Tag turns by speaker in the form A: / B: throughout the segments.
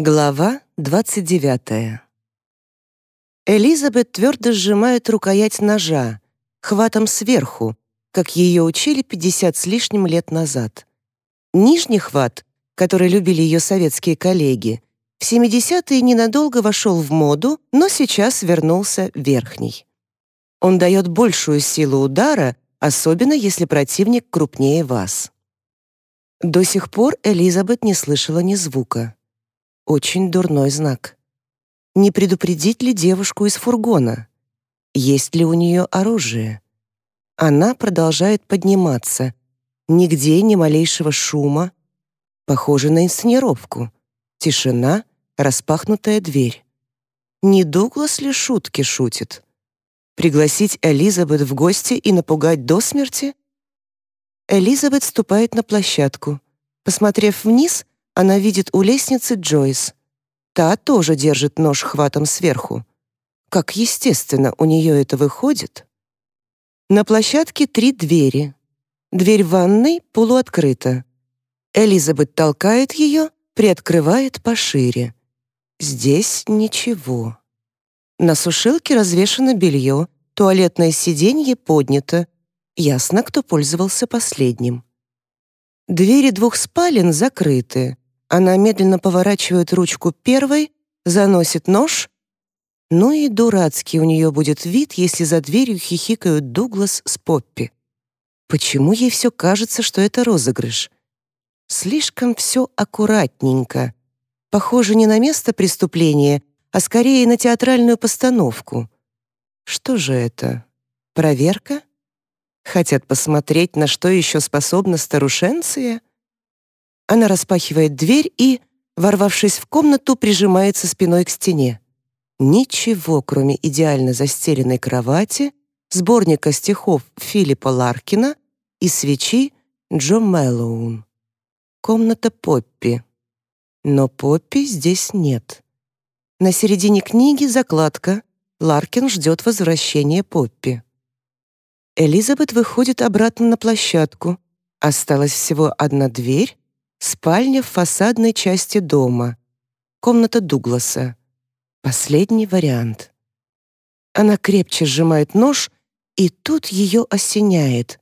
A: Глава 29. Элизабет твердо сжимает рукоять ножа, хватом сверху, как ее учили 50 с лишним лет назад. Нижний хват, который любили ее советские коллеги, в 70-е ненадолго вошел в моду, но сейчас вернулся верхний. Он дает большую силу удара, особенно если противник крупнее вас. До сих пор Элизабет не слышала ни звука. Очень дурной знак. Не предупредить ли девушку из фургона? Есть ли у нее оружие? Она продолжает подниматься. Нигде ни малейшего шума. Похоже на инсценировку. Тишина, распахнутая дверь. Не Дуглас ли шутки шутит? Пригласить Элизабет в гости и напугать до смерти? Элизабет ступает на площадку. Посмотрев вниз, она видит у лестницы Джойс. Та тоже держит нож хватом сверху. Как естественно у нее это выходит. На площадке три двери. Дверь ванной полуоткрыта. Элизабет толкает ее, приоткрывает пошире. Здесь ничего. На сушилке развешано белье, туалетное сиденье поднято. Ясно, кто пользовался последним. Двери двух спален закрыты. Она медленно поворачивает ручку первой, заносит нож. Ну и дурацкий у нее будет вид, если за дверью хихикают Дуглас с Поппи. Почему ей все кажется, что это розыгрыш? Слишком все аккуратненько. Похоже не на место преступления, а скорее на театральную постановку. Что же это? Проверка? Хотят посмотреть, на что еще способна старушенция? Она распахивает дверь и, ворвавшись в комнату, прижимается спиной к стене. Ничего, кроме идеально застеленной кровати, сборника стихов Филиппа Ларкина и свечи Джо Мэллоун. Комната Поппи. Но Поппи здесь нет. На середине книги закладка «Ларкин ждет возвращения Поппи». Элизабет выходит обратно на площадку. Осталась всего одна дверь, спальня в фасадной части дома, комната Дугласа. Последний вариант. Она крепче сжимает нож, и тут ее осеняет.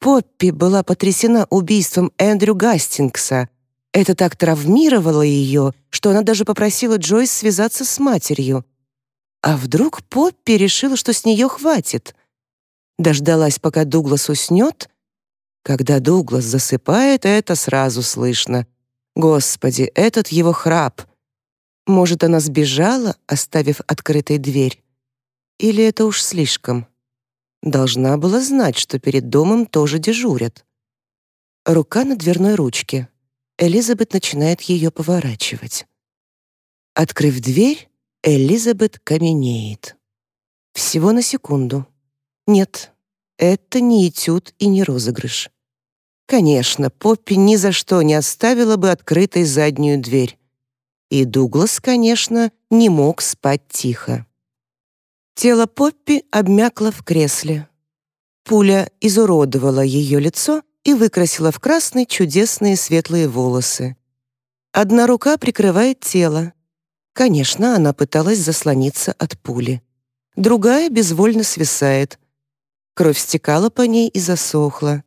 A: Поппи была потрясена убийством Эндрю Гастингса, это так травмировало ее, что она даже попросила Джойс связаться с матерью. А вдруг Поппи решила, что с нее хватит? Дождалась, пока Дуглас уснет? Когда Дуглас засыпает, это сразу слышно. Господи, этот его храп. Может, она сбежала, оставив открытой дверь? Или это уж слишком? Должна была знать, что перед домом тоже дежурят. Рука на дверной ручке. Элизабет начинает ее поворачивать. Открыв дверь, Элизабет каменеет. Всего на секунду. Нет, это не этюд и не розыгрыш. Конечно, Поппи ни за что не оставила бы открытой заднюю дверь. И Дуглас, конечно, не мог спать тихо. Тело Поппи обмякло в кресле. Пуля изуродовала ее лицо и выкрасила в красный чудесные светлые волосы. Одна рука прикрывает тело. Конечно, она пыталась заслониться от пули. Другая безвольно свисает. Кровь стекала по ней и засохла.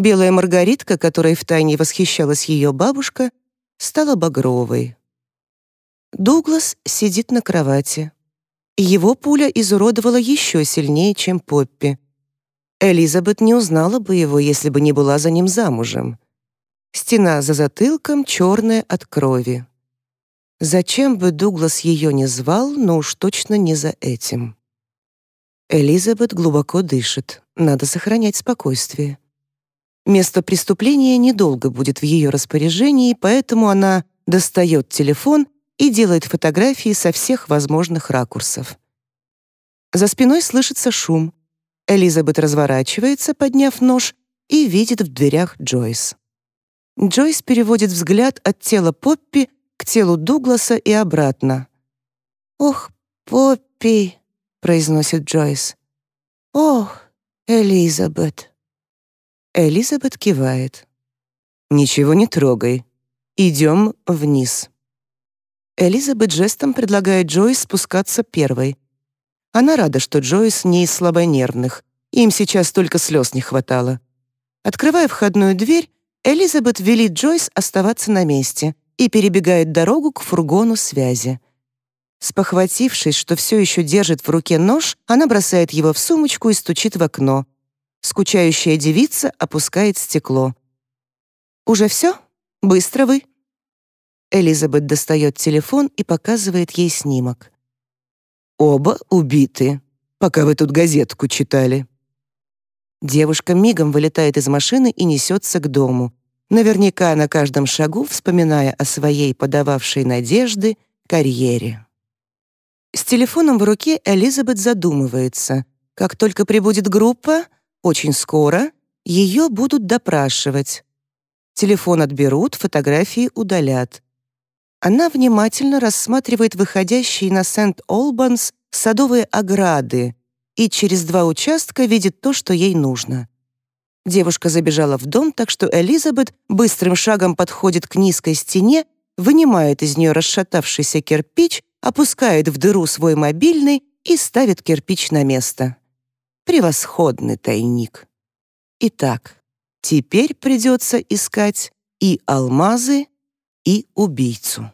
A: Белая маргаритка, которой втайне восхищалась ее бабушка, стала багровой. Дуглас сидит на кровати. Его пуля изуродовала еще сильнее, чем Поппи. Элизабет не узнала бы его, если бы не была за ним замужем. Стена за затылком черная от крови. Зачем бы Дуглас ее не звал, но уж точно не за этим. Элизабет глубоко дышит. Надо сохранять спокойствие. Место преступления недолго будет в ее распоряжении, поэтому она достает телефон и делает фотографии со всех возможных ракурсов. За спиной слышится шум. Элизабет разворачивается, подняв нож, и видит в дверях Джойс. Джойс переводит взгляд от тела Поппи к телу Дугласа и обратно. «Ох, Поппи!» — произносит Джойс. «Ох, Элизабет!» Элизабет кивает. «Ничего не трогай. Идем вниз». Элизабет жестом предлагает Джойс спускаться первой. Она рада, что Джойс не из слабонервных, им сейчас только слез не хватало. Открывая входную дверь, Элизабет велит Джойс оставаться на месте и перебегает дорогу к фургону связи. Спохватившись, что все еще держит в руке нож, она бросает его в сумочку и стучит в окно. Скучающая девица опускает стекло. «Уже все? Быстро вы?» Элизабет достает телефон и показывает ей снимок. «Оба убиты, пока вы тут газетку читали». Девушка мигом вылетает из машины и несется к дому, наверняка на каждом шагу вспоминая о своей подававшей надежды карьере. С телефоном в руке Элизабет задумывается. Как только прибудет группа, очень скоро, ее будут допрашивать. Телефон отберут, фотографии удалят. Она внимательно рассматривает выходящие на Сент-Олбанс садовые ограды и через два участка видит то, что ей нужно. Девушка забежала в дом, так что Элизабет быстрым шагом подходит к низкой стене, вынимает из нее расшатавшийся кирпич опускает в дыру свой мобильный и ставит кирпич на место. Превосходный тайник. Итак, теперь придется искать и алмазы, и убийцу.